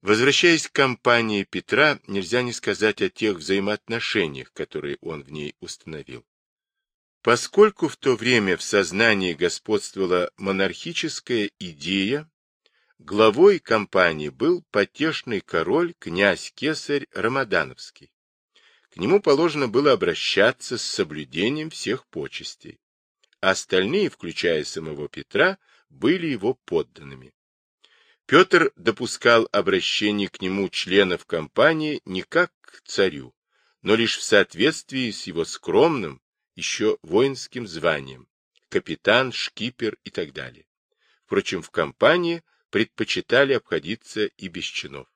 Возвращаясь к кампании Петра, нельзя не сказать о тех взаимоотношениях, которые он в ней установил. Поскольку в то время в сознании господствовала монархическая идея, главой кампании был потешный король князь Кесарь Рамадановский. К нему положено было обращаться с соблюдением всех почестей. Остальные, включая самого Петра, были его подданными. Петр допускал обращение к нему членов компании не как к царю, но лишь в соответствии с его скромным, еще воинским званием, капитан, шкипер и так далее. Впрочем, в компании предпочитали обходиться и без чинов.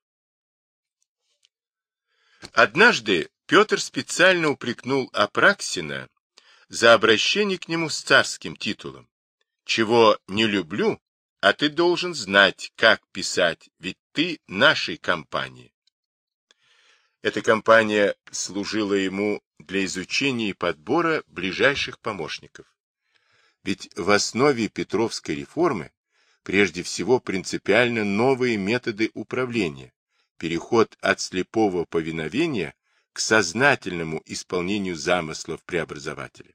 Однажды Петр специально упрекнул Апраксина за обращение к нему с царским титулом. «Чего не люблю, а ты должен знать, как писать, ведь ты нашей компании. Эта компания служила ему для изучения и подбора ближайших помощников. Ведь в основе Петровской реформы прежде всего принципиально новые методы управления, переход от слепого повиновения к сознательному исполнению замыслов преобразователя.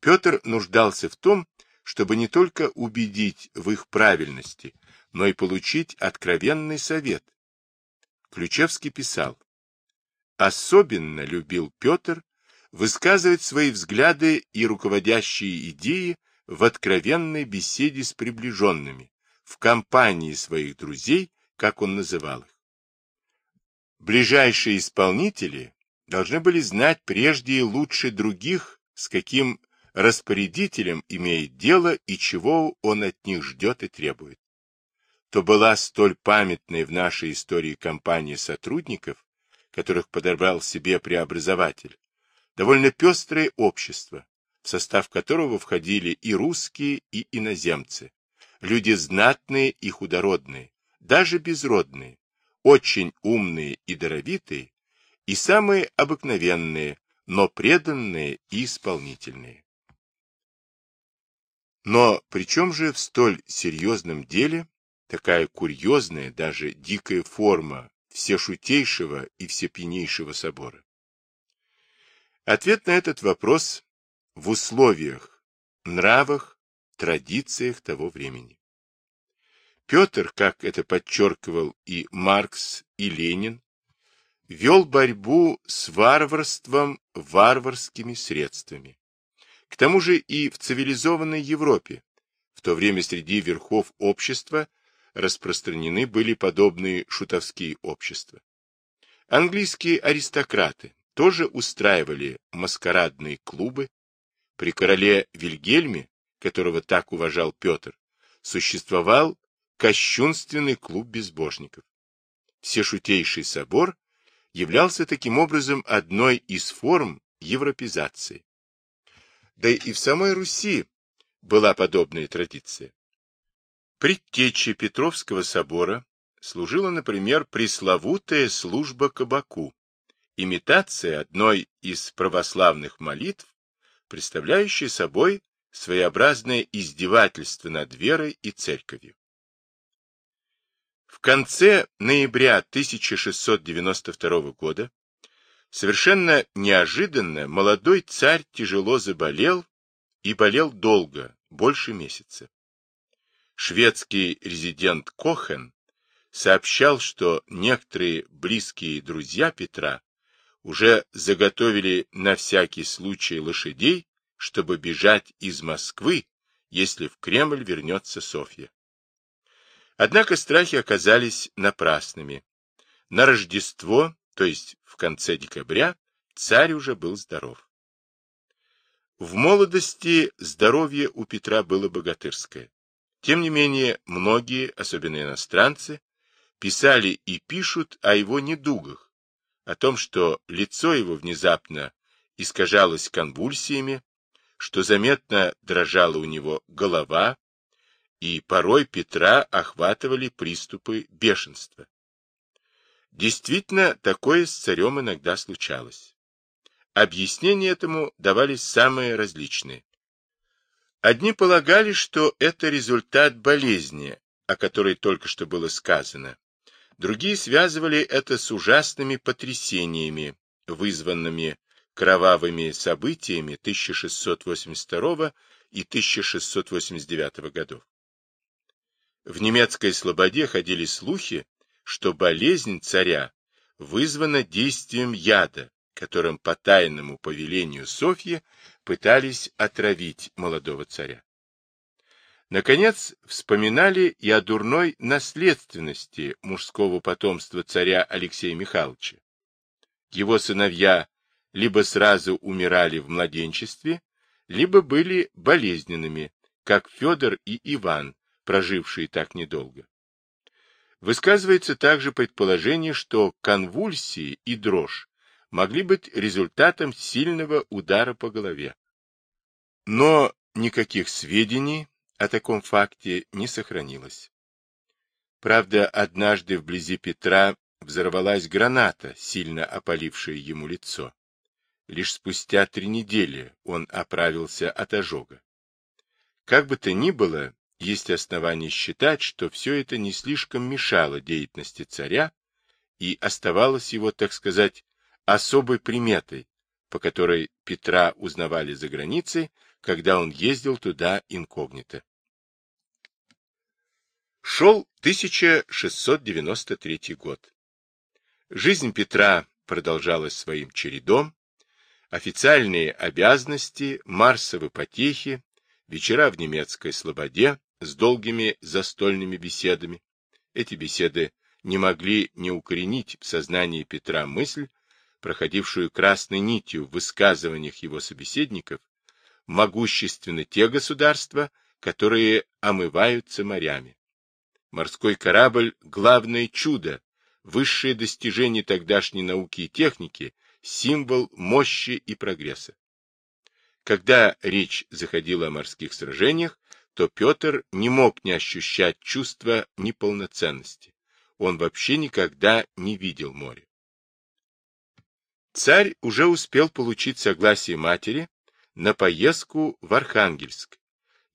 Петр нуждался в том, чтобы не только убедить в их правильности, но и получить откровенный совет. Ключевский писал, «Особенно любил Петр высказывать свои взгляды и руководящие идеи в откровенной беседе с приближенными, в компании своих друзей, как он называл их. Ближайшие исполнители должны были знать прежде и лучше других, с каким распорядителем имеет дело и чего он от них ждет и требует. То была столь памятная в нашей истории компания сотрудников, которых подобрал себе преобразователь, довольно пестрое общество, в состав которого входили и русские, и иноземцы, люди знатные и худородные, даже безродные, очень умные и даровитые, и самые обыкновенные, но преданные и исполнительные. Но при чем же в столь серьезном деле такая курьезная, даже дикая форма всешутейшего и всепьянейшего собора? Ответ на этот вопрос в условиях, нравах, традициях того времени. Петр, как это подчеркивал и Маркс, и Ленин, вел борьбу с варварством варварскими средствами. К тому же и в цивилизованной Европе, в то время среди верхов общества распространены были подобные шутовские общества. Английские аристократы тоже устраивали маскарадные клубы. При короле Вильгельме, которого так уважал Петр, существовал кощунственный клуб безбожников. Всешутейший собор являлся таким образом одной из форм европезации. Да и в самой Руси была подобная традиция. Предтечей Петровского собора служила, например, пресловутая служба кабаку, имитация одной из православных молитв, представляющая собой своеобразное издевательство над верой и церковью. В конце ноября 1692 года Совершенно неожиданно молодой царь тяжело заболел и болел долго, больше месяца. Шведский резидент Кохен сообщал, что некоторые близкие друзья Петра уже заготовили на всякий случай лошадей, чтобы бежать из Москвы, если в Кремль вернется Софья. Однако страхи оказались напрасными. На Рождество то есть в конце декабря, царь уже был здоров. В молодости здоровье у Петра было богатырское. Тем не менее, многие, особенно иностранцы, писали и пишут о его недугах, о том, что лицо его внезапно искажалось конвульсиями, что заметно дрожала у него голова, и порой Петра охватывали приступы бешенства. Действительно, такое с царем иногда случалось. Объяснения этому давались самые различные. Одни полагали, что это результат болезни, о которой только что было сказано. Другие связывали это с ужасными потрясениями, вызванными кровавыми событиями 1682 и 1689 годов. В немецкой слободе ходили слухи, что болезнь царя вызвана действием яда, которым по тайному повелению Софьи пытались отравить молодого царя. Наконец, вспоминали и о дурной наследственности мужского потомства царя Алексея Михайловича. Его сыновья либо сразу умирали в младенчестве, либо были болезненными, как Федор и Иван, прожившие так недолго. Высказывается также предположение, что конвульсии и дрожь могли быть результатом сильного удара по голове. Но никаких сведений о таком факте не сохранилось. Правда, однажды вблизи Петра взорвалась граната, сильно опалившая ему лицо. Лишь спустя три недели он оправился от ожога. Как бы то ни было, есть основания считать, что все это не слишком мешало деятельности царя и оставалось его, так сказать, особой приметой, по которой Петра узнавали за границей, когда он ездил туда инкогнито. Шел 1693 год. Жизнь Петра продолжалась своим чередом, официальные обязанности, марсовые потехи, вечера в немецкой слободе с долгими застольными беседами. Эти беседы не могли не укоренить в сознании Петра мысль, проходившую красной нитью в высказываниях его собеседников, могущественны те государства, которые омываются морями. Морской корабль – главное чудо, высшее достижение тогдашней науки и техники, символ мощи и прогресса. Когда речь заходила о морских сражениях, то Петр не мог не ощущать чувства неполноценности. Он вообще никогда не видел море. Царь уже успел получить согласие матери на поездку в Архангельск,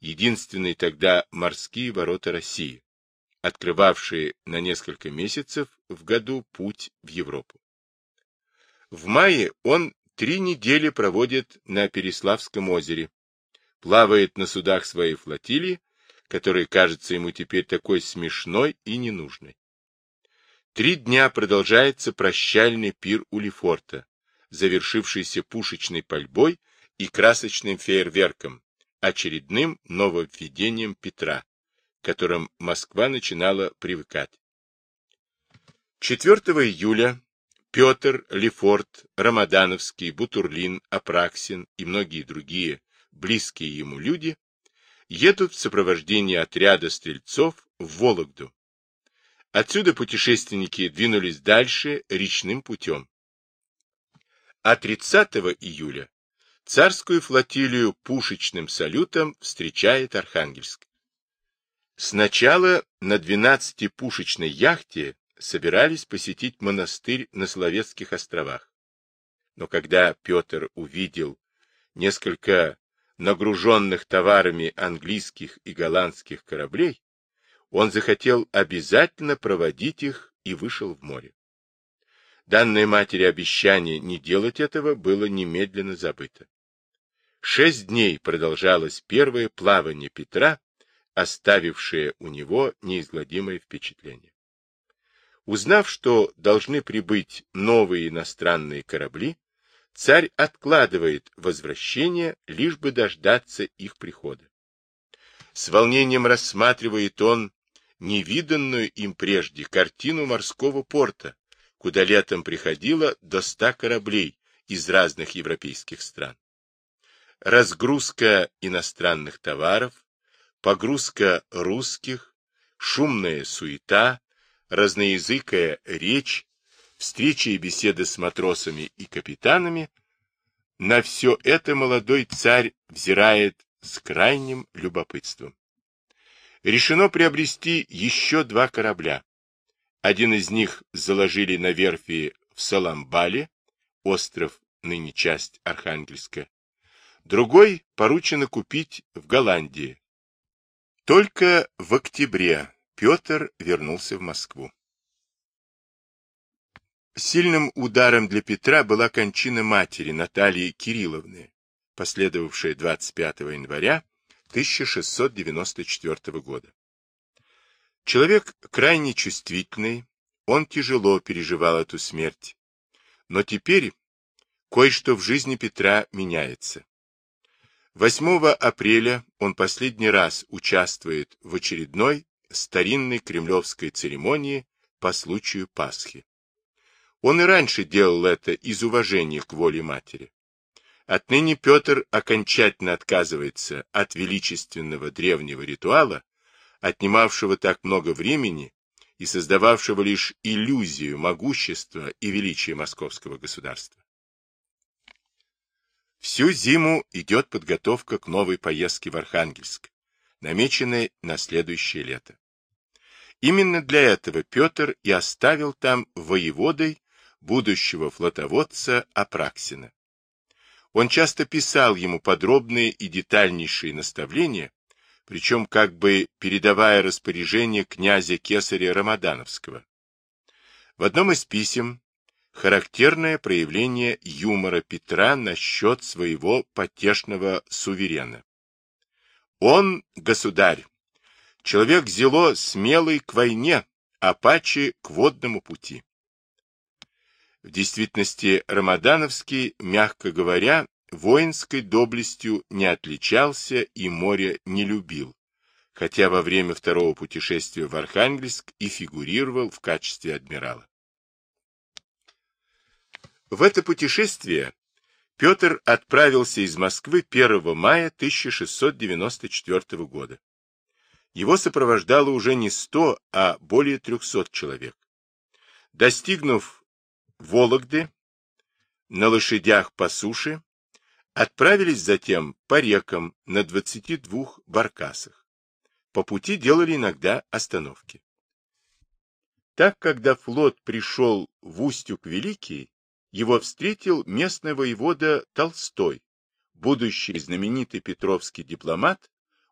единственные тогда морские ворота России, открывавшие на несколько месяцев в году путь в Европу. В мае он три недели проводит на Переславском озере, плавает на судах своей флотилии, которая кажется ему теперь такой смешной и ненужной. Три дня продолжается прощальный пир у Лефорта, завершившийся пушечной пальбой и красочным фейерверком, очередным нововведением Петра, которым Москва начинала привыкать. 4 июля Петр, Лефорт, Рамадановский, Бутурлин, Апраксин и многие другие близкие ему люди едут в сопровождении отряда стрельцов в Вологду. Отсюда путешественники двинулись дальше речным путем. А 30 июля царскую флотилию пушечным салютом встречает Архангельск. Сначала на 12-пушечной яхте собирались посетить монастырь на Соловецких островах. Но когда Петр увидел несколько нагруженных товарами английских и голландских кораблей, он захотел обязательно проводить их и вышел в море. Данное матери обещание не делать этого было немедленно забыто. Шесть дней продолжалось первое плавание Петра, оставившее у него неизгладимое впечатление. Узнав, что должны прибыть новые иностранные корабли, царь откладывает возвращение, лишь бы дождаться их прихода. С волнением рассматривает он невиданную им прежде картину морского порта, куда летом приходило до ста кораблей из разных европейских стран. Разгрузка иностранных товаров, погрузка русских, шумная суета, разноязыкая речь, встречи и беседы с матросами и капитанами, на все это молодой царь взирает с крайним любопытством. Решено приобрести еще два корабля. Один из них заложили на верфи в Саламбале, остров, ныне часть Архангельска. Другой поручено купить в Голландии. Только в октябре Петр вернулся в Москву. Сильным ударом для Петра была кончина матери Натальи Кирилловны, последовавшая 25 января 1694 года. Человек крайне чувствительный, он тяжело переживал эту смерть. Но теперь кое-что в жизни Петра меняется. 8 апреля он последний раз участвует в очередной старинной кремлевской церемонии по случаю Пасхи. Он и раньше делал это из уважения к воле матери. Отныне Петр окончательно отказывается от величественного древнего ритуала, отнимавшего так много времени и создававшего лишь иллюзию могущества и величия московского государства. Всю зиму идет подготовка к новой поездке в Архангельск, намеченной на следующее лето. Именно для этого Петр и оставил там воеводой будущего флотоводца Апраксина. Он часто писал ему подробные и детальнейшие наставления, причем как бы передавая распоряжение князя Кесаря Рамадановского. В одном из писем характерное проявление юмора Петра насчет своего потешного суверена. Он, государь, человек зело смелый к войне, а паче к водному пути. В действительности Рамадановский, мягко говоря, воинской доблестью не отличался и море не любил, хотя во время второго путешествия в Архангельск и фигурировал в качестве адмирала. В это путешествие Петр отправился из Москвы 1 мая 1694 года. Его сопровождало уже не 100, а более 300 человек. Достигнув Вологды на лошадях по суше, отправились затем по рекам на 22 баркасах. По пути делали иногда остановки. Так, когда флот пришел в Устюг Великий, его встретил местный воевода Толстой, будущий знаменитый петровский дипломат,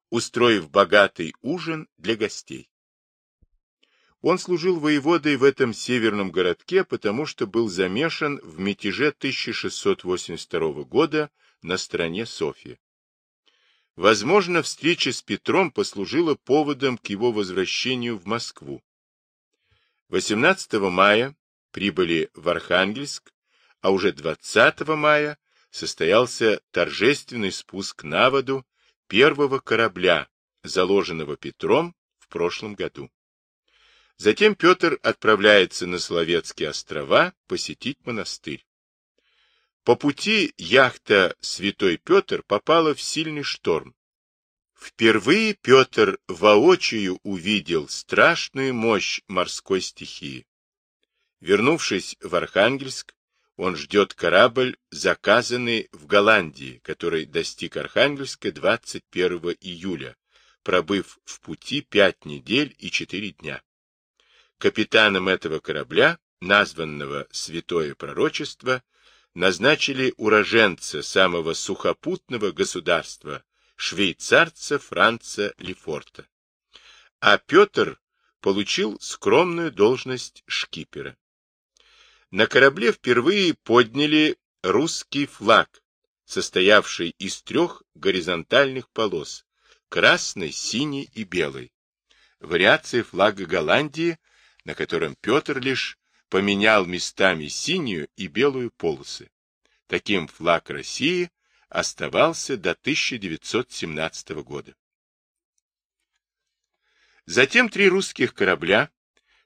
устроив богатый ужин для гостей. Он служил воеводой в этом северном городке, потому что был замешан в мятеже 1682 года на стороне Софьи. Возможно, встреча с Петром послужила поводом к его возвращению в Москву. 18 мая прибыли в Архангельск, а уже 20 мая состоялся торжественный спуск на воду первого корабля, заложенного Петром в прошлом году. Затем Петр отправляется на Соловецкие острова посетить монастырь. По пути яхта «Святой Петр» попала в сильный шторм. Впервые Петр воочию увидел страшную мощь морской стихии. Вернувшись в Архангельск, он ждет корабль, заказанный в Голландии, который достиг Архангельска 21 июля, пробыв в пути пять недель и четыре дня. Капитаном этого корабля, названного Святое Пророчество, назначили уроженца самого сухопутного государства, швейцарца Франца Лефорта. А Петр получил скромную должность шкипера. На корабле впервые подняли русский флаг, состоявший из трех горизонтальных полос – красной, синей и белой. Вариации флага Голландии – на котором Петр лишь поменял местами синюю и белую полосы. Таким флаг России оставался до 1917 года. Затем три русских корабля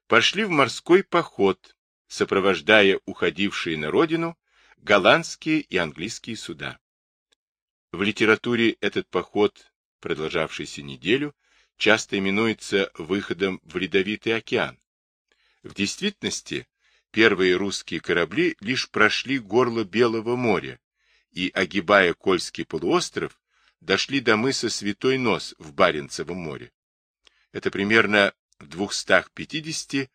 пошли в морской поход, сопровождая уходившие на родину голландские и английские суда. В литературе этот поход, продолжавшийся неделю, часто именуется выходом в Ледовитый океан. В действительности, первые русские корабли лишь прошли горло Белого моря и, огибая Кольский полуостров, дошли до мыса Святой Нос в Баренцевом море. Это примерно в 250-300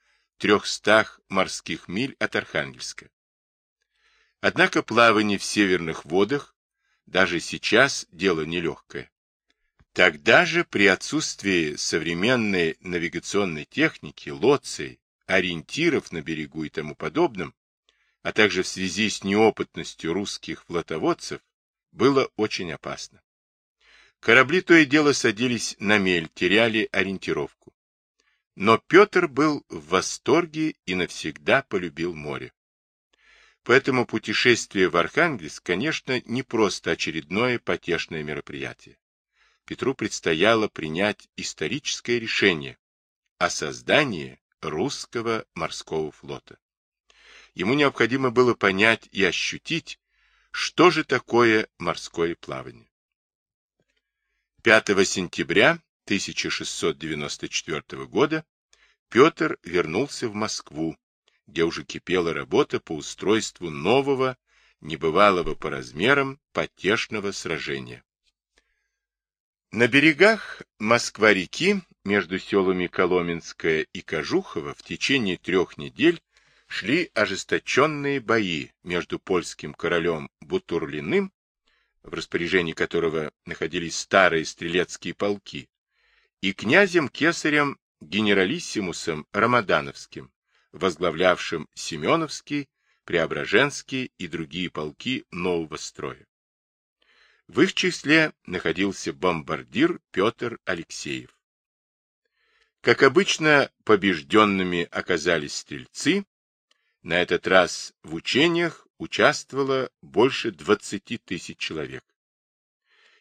морских миль от Архангельска. Однако плавание в северных водах даже сейчас дело нелегкое. Тогда же при отсутствии современной навигационной техники, лоций, ориентиров на берегу и тому подобном, а также в связи с неопытностью русских флотоводцев, было очень опасно. Корабли то и дело садились на мель, теряли ориентировку. Но Петр был в восторге и навсегда полюбил море. Поэтому путешествие в Архангельск, конечно, не просто очередное потешное мероприятие. Петру предстояло принять историческое решение о создании русского морского флота. Ему необходимо было понять и ощутить, что же такое морское плавание. 5 сентября 1694 года Петр вернулся в Москву, где уже кипела работа по устройству нового, небывалого по размерам, потешного сражения. На берегах Москва-реки, между селами Коломенское и Кожухово, в течение трех недель шли ожесточенные бои между польским королем Бутурлиным, в распоряжении которого находились старые стрелецкие полки, и князем-кесарем генералиссимусом Рамадановским, возглавлявшим Семеновский, Преображенский и другие полки нового строя. В их числе находился бомбардир Петр Алексеев. Как обычно, побежденными оказались стрельцы, на этот раз в учениях участвовало больше 20 тысяч человек.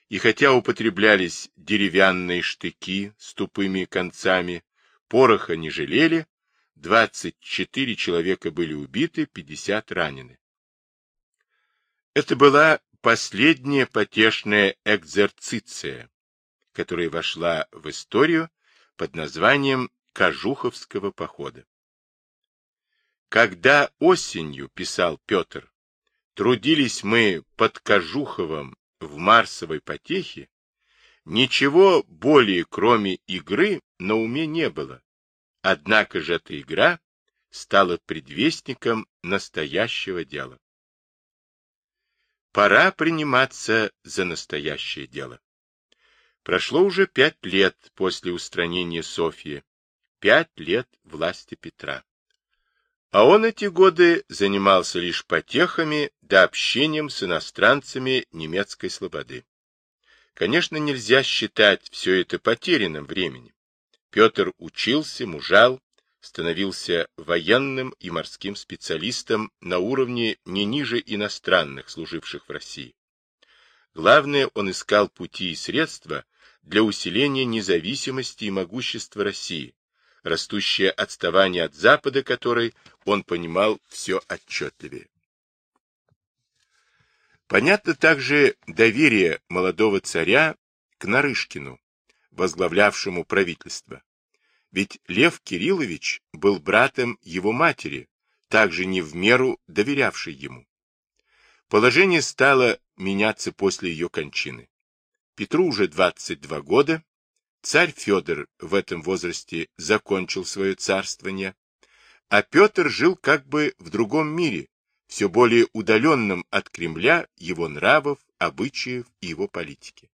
И хотя употреблялись деревянные штыки с тупыми концами, пороха не жалели, 24 человека были убиты, 50 ранены. Это была последняя потешная экзерциция, которая вошла в историю под названием Кожуховского похода. Когда осенью, писал Петр, трудились мы под Кожуховым в Марсовой потехе, ничего более, кроме игры, на уме не было. Однако же эта игра стала предвестником настоящего дела. Пора приниматься за настоящее дело. Прошло уже пять лет после устранения Софьи, пять лет власти Петра. А он эти годы занимался лишь потехами да общением с иностранцами немецкой слободы. Конечно, нельзя считать все это потерянным временем. Петр учился, мужал, становился военным и морским специалистом на уровне не ниже иностранных, служивших в России. Главное, он искал пути и средства для усиления независимости и могущества России, растущее отставание от Запада, которой он понимал все отчетливее. Понятно также доверие молодого царя к Нарышкину, возглавлявшему правительство. Ведь Лев Кириллович был братом его матери, также не в меру доверявшей ему. Положение стало меняться после ее кончины. Петру уже 22 года, Царь Федор в этом возрасте закончил свое царствование, а Петр жил как бы в другом мире, все более удаленном от Кремля, его нравов, обычаев и его политики.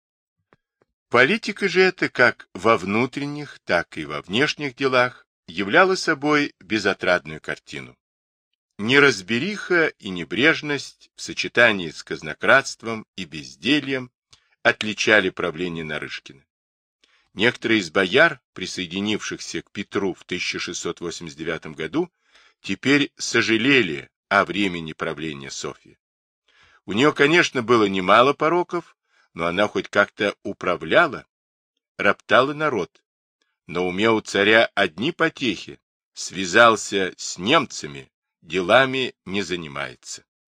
Политика же эта как во внутренних, так и во внешних делах являла собой безотрадную картину. Неразбериха и небрежность в сочетании с казнократством и бездельем отличали правление Нарышкина. Некоторые из бояр, присоединившихся к Петру в 1689 году, теперь сожалели о времени правления Софьи. У нее, конечно, было немало пороков, но она хоть как-то управляла, роптала народ. Но уме у царя одни потехи, связался с немцами, делами не занимается.